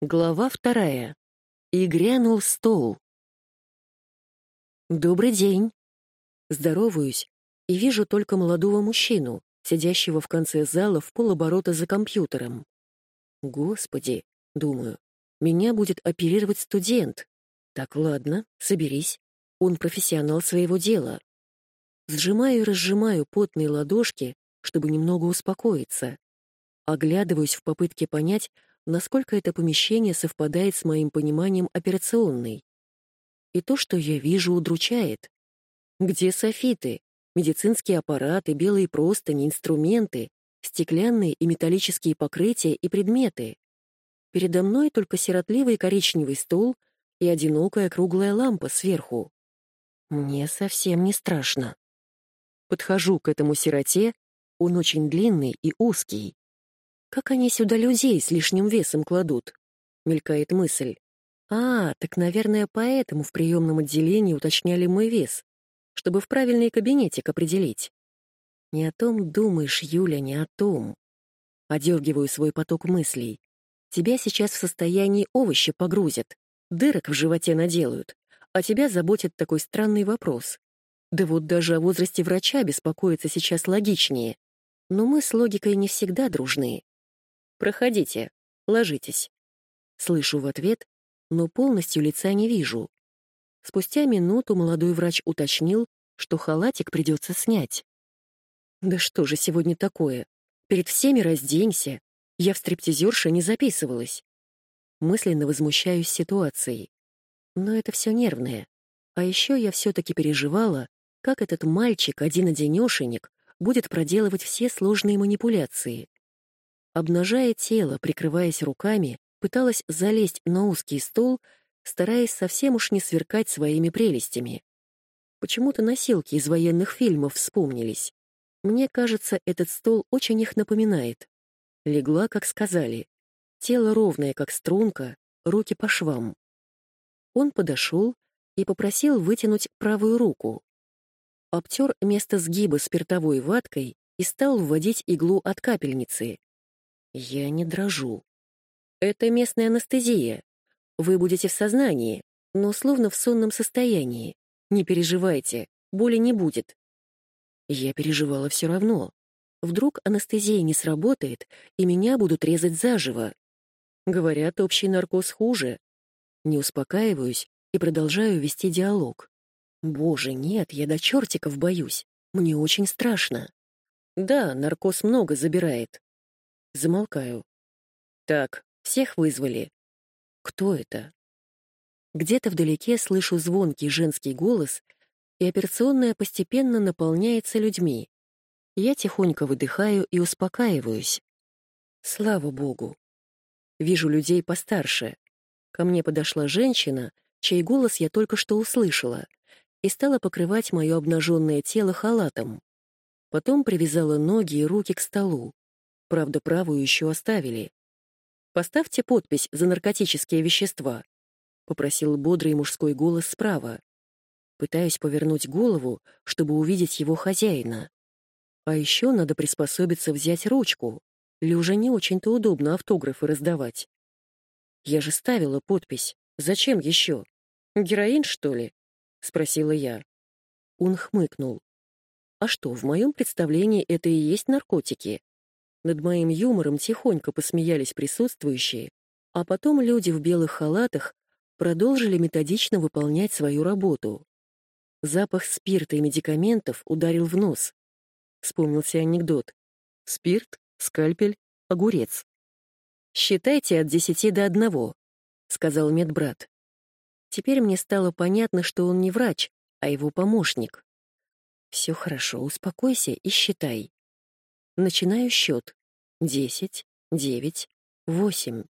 Глава вторая. И грянул стол. «Добрый день!» Здороваюсь и вижу только молодого мужчину, сидящего в конце зала в полоборота за компьютером. «Господи!» — думаю. «Меня будет оперировать студент. Так, ладно, соберись. Он профессионал своего дела». Сжимаю и разжимаю потные ладошки, чтобы немного успокоиться. Оглядываюсь в попытке понять, насколько это помещение совпадает с моим пониманием операционной. И то, что я вижу, удручает. Где софиты, медицинские аппараты, белые простыни, инструменты, стеклянные и металлические покрытия и предметы? Передо мной только сиротливый коричневый стол и одинокая круглая лампа сверху. Мне совсем не страшно. Подхожу к этому сироте, он очень длинный и узкий. Как они сюда людей с лишним весом кладут? Мелькает мысль. А, так, наверное, поэтому в приемном отделении уточняли мой вес, чтобы в правильный кабинетик определить. Не о том думаешь, Юля, не о том. Одергиваю свой поток мыслей. Тебя сейчас в состоянии овощи погрузят, дырок в животе наделают, а тебя заботит такой странный вопрос. Да вот даже о возрасте врача беспокоиться сейчас логичнее. Но мы с логикой не всегда дружны. «Проходите, ложитесь». Слышу в ответ, но полностью лица не вижу. Спустя минуту молодой врач уточнил, что халатик придется снять. «Да что же сегодня такое? Перед всеми разденься. Я в стриптизерше не записывалась». Мысленно возмущаюсь ситуацией. Но это все нервное. А еще я все-таки переживала, как этот мальчик, один-одинешенек, будет проделывать все сложные манипуляции. Обнажая тело, прикрываясь руками, пыталась залезть на узкий стол, стараясь совсем уж не сверкать своими прелестями. Почему-то носилки из военных фильмов вспомнились. Мне кажется, этот стол очень их напоминает. Легла, как сказали. Тело ровное, как струнка, руки по швам. Он подошел и попросил вытянуть правую руку. Обтер место сгиба спиртовой ваткой и стал вводить иглу от капельницы. Я не дрожу. Это местная анестезия. Вы будете в сознании, но словно в сонном состоянии. Не переживайте, боли не будет. Я переживала все равно. Вдруг анестезия не сработает, и меня будут резать заживо. Говорят, общий наркоз хуже. Не успокаиваюсь и продолжаю вести диалог. Боже, нет, я до чертиков боюсь. Мне очень страшно. Да, наркоз много забирает. Замолкаю. Так, всех вызвали. Кто это? Где-то вдалеке слышу звонкий женский голос, и операционная постепенно наполняется людьми. Я тихонько выдыхаю и успокаиваюсь. Слава богу. Вижу людей постарше. Ко мне подошла женщина, чей голос я только что услышала, и стала покрывать мое обнаженное тело халатом. Потом привязала ноги и руки к столу. Правда, правую еще оставили. «Поставьте подпись за наркотические вещества», — попросил бодрый мужской голос справа. Пытаюсь повернуть голову, чтобы увидеть его хозяина. А еще надо приспособиться взять ручку. Или уже не очень-то удобно автографы раздавать. Я же ставила подпись. Зачем еще? Героин, что ли? Спросила я. Он хмыкнул. А что, в моем представлении это и есть наркотики? Над моим юмором тихонько посмеялись присутствующие, а потом люди в белых халатах продолжили методично выполнять свою работу. Запах спирта и медикаментов ударил в нос. Вспомнился анекдот. Спирт, скальпель, огурец. «Считайте от десяти до одного», — сказал медбрат. Теперь мне стало понятно, что он не врач, а его помощник. «Все хорошо, успокойся и считай». Начинаю счет. Десять, девять, восемь.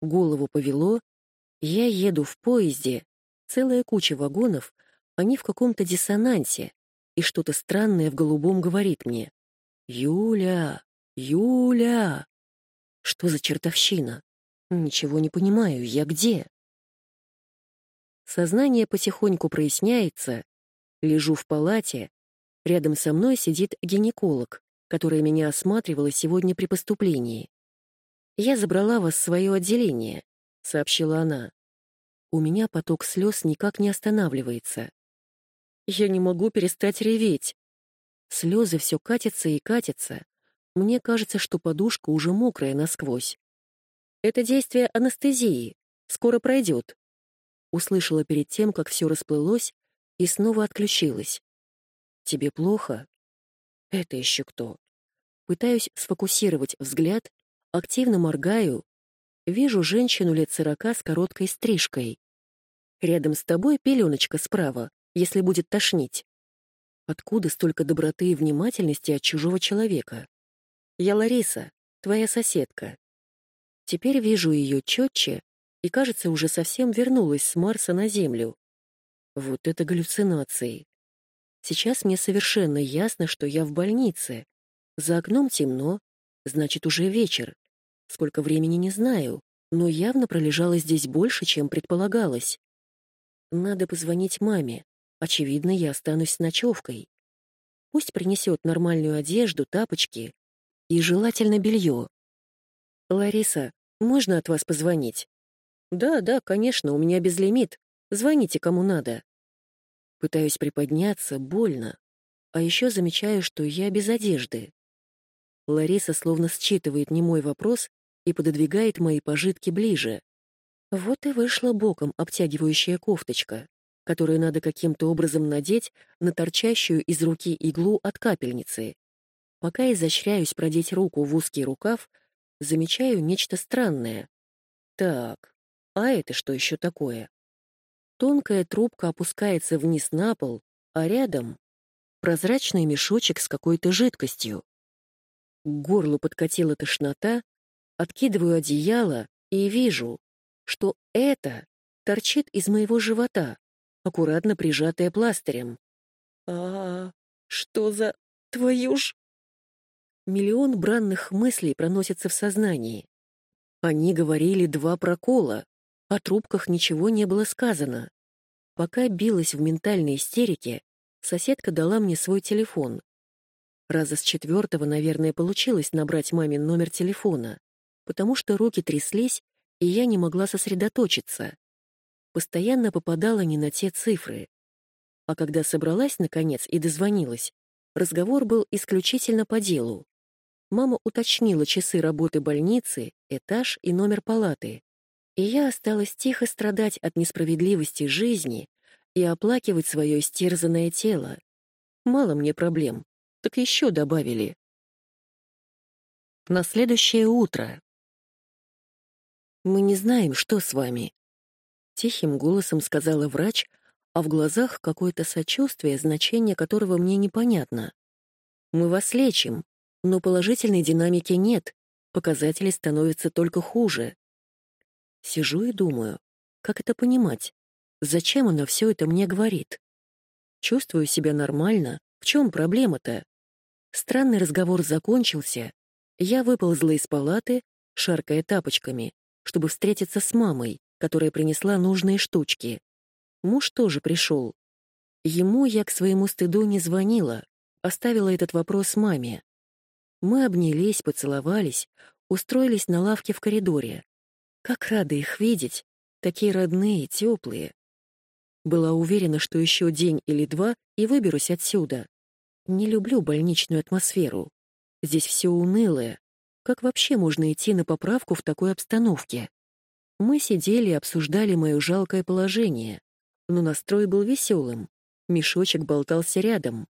Голову повело. Я еду в поезде. Целая куча вагонов. Они в каком-то диссонансе. И что-то странное в голубом говорит мне. «Юля! Юля!» Что за чертовщина? Ничего не понимаю. Я где? Сознание потихоньку проясняется. Лежу в палате. Рядом со мной сидит гинеколог которая меня осматривала сегодня при поступлении. Я забрала вас в свое отделение. — сообщила она. У меня поток слез никак не останавливается. Я не могу перестать реветь. Слезы все катятся и катятся. Мне кажется, что подушка уже мокрая насквозь. Это действие анестезии. Скоро пройдет. Услышала перед тем, как все расплылось, и снова отключилась. Тебе плохо? Это еще кто? Пытаюсь сфокусировать взгляд, активно моргаю. Вижу женщину лет сорока с короткой стрижкой. Рядом с тобой пеленочка справа, если будет тошнить. Откуда столько доброты и внимательности от чужого человека? Я Лариса, твоя соседка. Теперь вижу ее четче и, кажется, уже совсем вернулась с Марса на Землю. Вот это галлюцинации. Сейчас мне совершенно ясно, что я в больнице. За окном темно, значит, уже вечер. Сколько времени не знаю, но явно пролежала здесь больше, чем предполагалось. Надо позвонить маме. Очевидно, я останусь с ночевкой. Пусть принесет нормальную одежду, тапочки и желательно белье. «Лариса, можно от вас позвонить?» «Да, да, конечно, у меня безлимит. Звоните, кому надо». Пытаюсь приподняться, больно. А еще замечаю, что я без одежды. Лариса словно считывает немой вопрос и пододвигает мои пожитки ближе. Вот и вышла боком обтягивающая кофточка которую надо каким-то образом надеть на торчащую из руки иглу от капельницы. Пока изощряюсь продеть руку в узкий рукав, замечаю нечто странное. Так, а это что еще такое? Тонкая трубка опускается вниз на пол, а рядом прозрачный мешочек с какой-то жидкостью. К горлу подкатила тошнота, откидываю одеяло и вижу, что это торчит из моего живота аккуратно прижатая пластырем. а, что за... твою ж... Миллион бранных мыслей проносятся в сознании. Они говорили два прокола, о трубках ничего не было сказано. Пока билась в ментальной истерике, соседка дала мне свой телефон. Раза с четвертого, наверное, получилось набрать мамин номер телефона, потому что руки тряслись, и я не могла сосредоточиться постоянно попадала не на те цифры. А когда собралась, наконец, и дозвонилась, разговор был исключительно по делу. Мама уточнила часы работы больницы, этаж и номер палаты. И я осталась тихо страдать от несправедливости жизни и оплакивать свое истерзанное тело. Мало мне проблем, так еще добавили. На следующее утро. Мы не знаем, что с вами, Тихим голосом сказала врач, а в глазах какое-то сочувствие, значение которого мне непонятно. «Мы вас лечим, но положительной динамики нет, показатели становятся только хуже». Сижу и думаю, как это понимать? Зачем она все это мне говорит? Чувствую себя нормально, в чем проблема-то? Странный разговор закончился, я выползла из палаты, шаркая тапочками, чтобы встретиться с мамой которая принесла нужные штучки. Муж тоже пришел. Ему я к своему стыду не звонила, оставила этот вопрос маме. Мы обнялись, поцеловались, устроились на лавке в коридоре. Как рада их видеть, такие родные, теплые. Была уверена, что еще день или два и выберусь отсюда. Не люблю больничную атмосферу. Здесь все унылое. Как вообще можно идти на поправку в такой обстановке? Мы сидели и обсуждали мое жалкое положение, но настрой был веселым. Мешочек болтался рядом.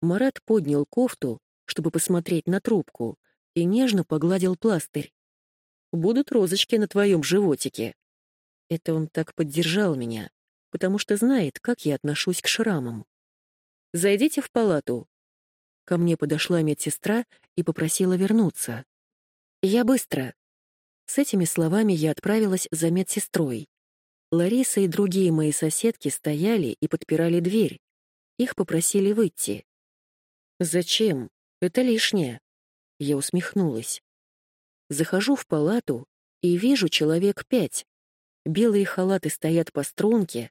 Марат поднял кофту, чтобы посмотреть на трубку, и нежно погладил пластырь. «Будут розочки на твоем животике». Это он так поддержал меня, потому что знает, как я отношусь к шрамам. «Зайдите в палату». Ко мне подошла медсестра и попросила вернуться. «Я быстро», с этими словами я отправилась за медсестрой. Лариса и другие мои соседки стояли и подпирали дверь. Их попросили выйти. «Зачем? Это лишнее». Я усмехнулась. Захожу в палату и вижу человек пять. Белые халаты стоят по струнке,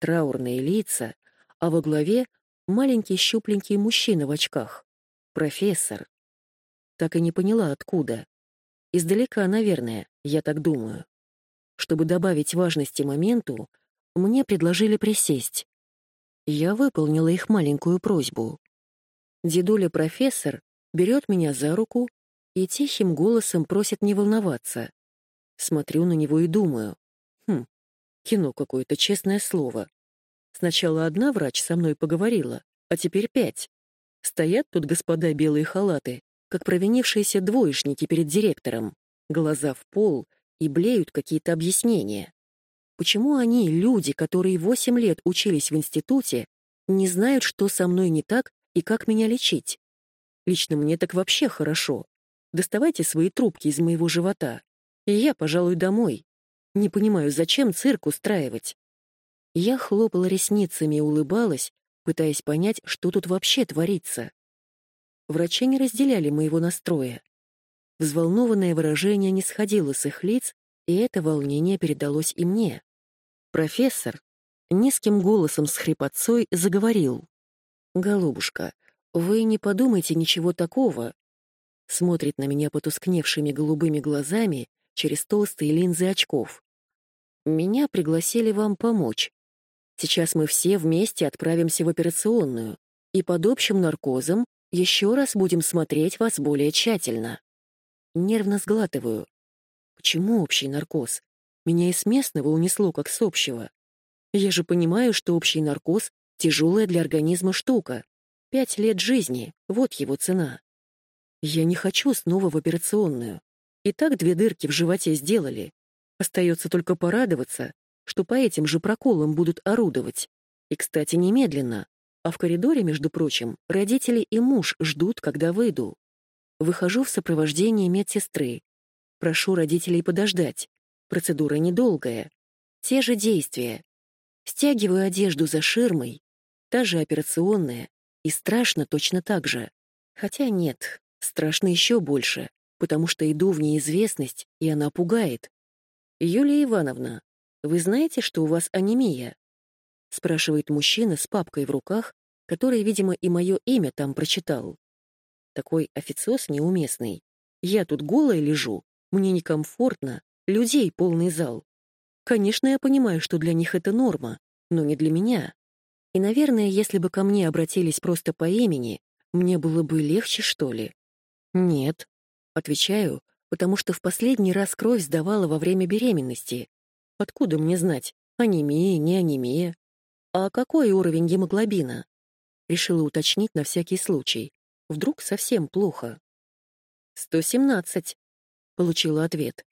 траурные лица, а во главе маленький щупленький мужчина в очках. Профессор. Так и не поняла, откуда. Издалека, наверное, я так думаю. чтобы добавить важности моменту, мне предложили присесть. Я выполнила их маленькую просьбу. Дедуля-профессор берет меня за руку и тихим голосом просит не волноваться. Смотрю на него и думаю. Хм, кино какое-то, честное слово. Сначала одна врач со мной поговорила, а теперь пять. Стоят тут господа белые халаты, как провинившиеся двоечники перед директором, глаза в пол и блеют какие-то объяснения. Почему они, люди, которые восемь лет учились в институте, не знают, что со мной не так и как меня лечить? Лично мне так вообще хорошо. Доставайте свои трубки из моего живота, и я, пожалуй, домой. Не понимаю, зачем цирк устраивать? Я хлопала ресницами и улыбалась, пытаясь понять, что тут вообще творится. Врачи не разделяли моего настроя. Взволнованное выражение не сходило с их лиц, и это волнение передалось и мне. Профессор низким голосом с хрипотцой заговорил. «Голубушка, вы не подумайте ничего такого». Смотрит на меня потускневшими голубыми глазами через толстые линзы очков. «Меня пригласили вам помочь. Сейчас мы все вместе отправимся в операционную, и под общим наркозом еще раз будем смотреть вас более тщательно». Нервно сглатываю. Почему общий наркоз? Меня и с местного унесло, как с общего. Я же понимаю, что общий наркоз — тяжелая для организма штука. Пять лет жизни — вот его цена. Я не хочу снова в операционную. И так две дырки в животе сделали. Остается только порадоваться, что по этим же проколам будут орудовать. И, кстати, немедленно. А в коридоре, между прочим, родители и муж ждут, когда выйду. Выхожу в сопровождении медсестры. Прошу родителей подождать. Процедура недолгая. Те же действия. Стягиваю одежду за ширмой. Та же операционная. И страшно точно так же. Хотя нет, страшно еще больше, потому что иду в неизвестность, и она пугает. «Юлия Ивановна, вы знаете, что у вас анемия?» — спрашивает мужчина с папкой в руках, который, видимо, и мое имя там прочитал. Такой официоз неуместный. Я тут голая лежу, мне некомфортно, людей полный зал. Конечно, я понимаю, что для них это норма, но не для меня. И, наверное, если бы ко мне обратились просто по имени, мне было бы легче, что ли? Нет. Отвечаю, потому что в последний раз кровь сдавала во время беременности. Откуда мне знать, анемия, не анемия? А какой уровень гемоглобина? Решила уточнить на всякий случай. Вдруг совсем плохо. «117», — получила ответ.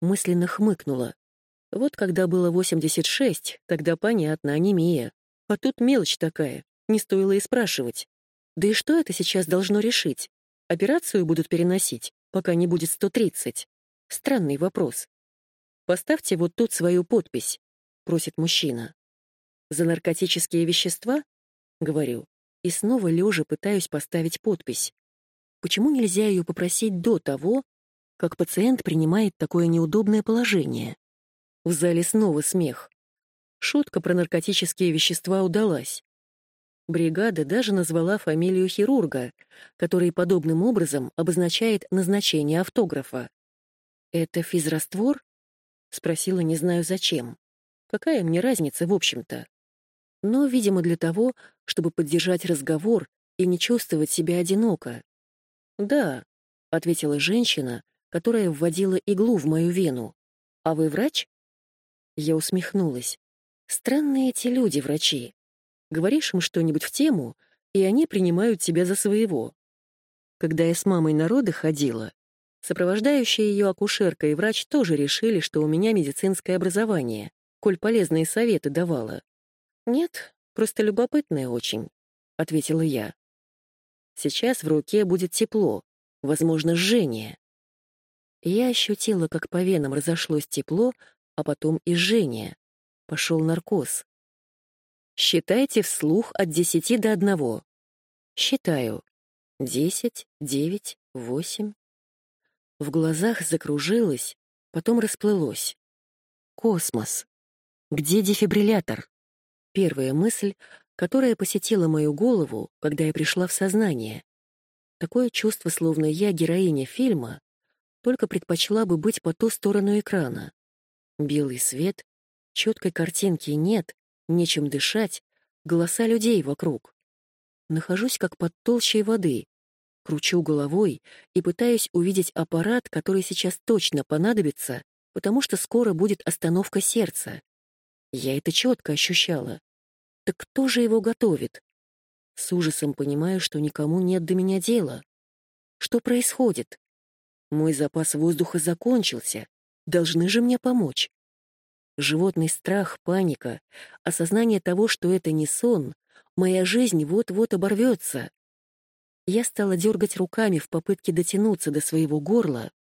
Мысленно хмыкнула. Вот когда было 86, тогда понятно, анемия. А тут мелочь такая, не стоило и спрашивать. Да и что это сейчас должно решить? Операцию будут переносить, пока не будет 130. Странный вопрос. «Поставьте вот тут свою подпись», — просит мужчина. «За наркотические вещества?» — говорю. И снова лежа пытаюсь поставить подпись. Почему нельзя ее попросить до того, как пациент принимает такое неудобное положение? В зале снова смех. Шутка про наркотические вещества удалась. Бригада даже назвала фамилию хирурга, который подобным образом обозначает назначение автографа. «Это физраствор?» — спросила, не знаю зачем. Какая мне разница, в общем-то? Но, видимо, для того, чтобы поддержать разговор и не чувствовать себя одиноко. «Да», — ответила женщина, которая вводила иглу в мою вену. «А вы врач?» Я усмехнулась. «Странные эти люди, врачи. Говоришь им что-нибудь в тему, и они принимают тебя за своего. Когда я с мамой на роды ходила, сопровождающая ее акушерка и врач тоже решили, что у меня медицинское образование, коль полезные советы давала. «Нет, просто любопытное очень», — ответила я. Сейчас в руке будет тепло, возможно, жжение. Я ощутила, как по венам разошлось тепло, а потом и жжение. Пошел наркоз. Считайте вслух от десяти до одного. Считаю. Десять, девять, восемь. В глазах закружилось, потом расплылось. Космос. Где дефибриллятор? Первая мысль, которая посетила мою голову, когда я пришла в сознание. Такое чувство, словно я героиня фильма, только предпочла бы быть по ту сторону экрана. Белый свет, четкой картинки нет, нечем дышать, голоса людей вокруг. Нахожусь как под толщей воды, кручу головой и пытаюсь увидеть аппарат, который сейчас точно понадобится, потому что скоро будет остановка сердца. Я это четко ощущала. Так кто же его готовит? С ужасом понимаю, что никому нет до меня дела. Что происходит? Мой запас воздуха закончился. Должны же мне помочь. Животный страх, паника, осознание того, что это не сон, моя жизнь вот-вот оборвется. Я стала дергать руками в попытке дотянуться до своего горла.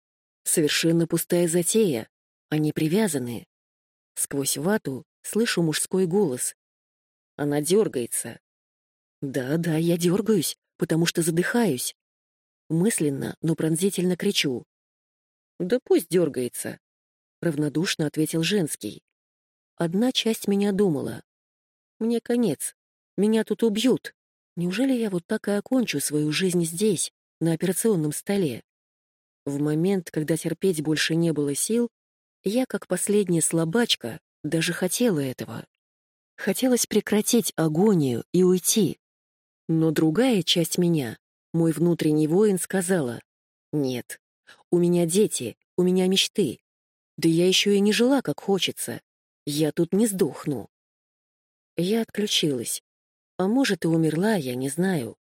Совершенно пустая затея. Они привязаны. Сквозь вату слышу мужской голос. Она дергается. Да-да, я дергаюсь, потому что задыхаюсь. Мысленно, но пронзительно кричу. «Да пусть дергается», — равнодушно ответил женский. Одна часть меня думала. «Мне конец. Меня тут убьют. Неужели я вот так и окончу свою жизнь здесь, на операционном столе?» В момент, когда терпеть больше не было сил, я, как последняя слабачка, даже хотела этого. Хотелось прекратить агонию и уйти. Но другая часть меня, мой внутренний воин, сказала, «Нет, у меня дети, у меня мечты. Да я еще и не жила, как хочется. Я тут не сдохну». Я отключилась. А может, и умерла, я не знаю.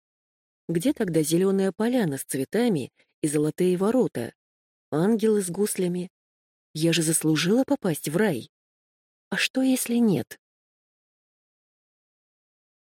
Где тогда зеленая поляна с цветами и золотые ворота? Ангелы с гуслями? Я же заслужила попасть в рай. А что, если нет?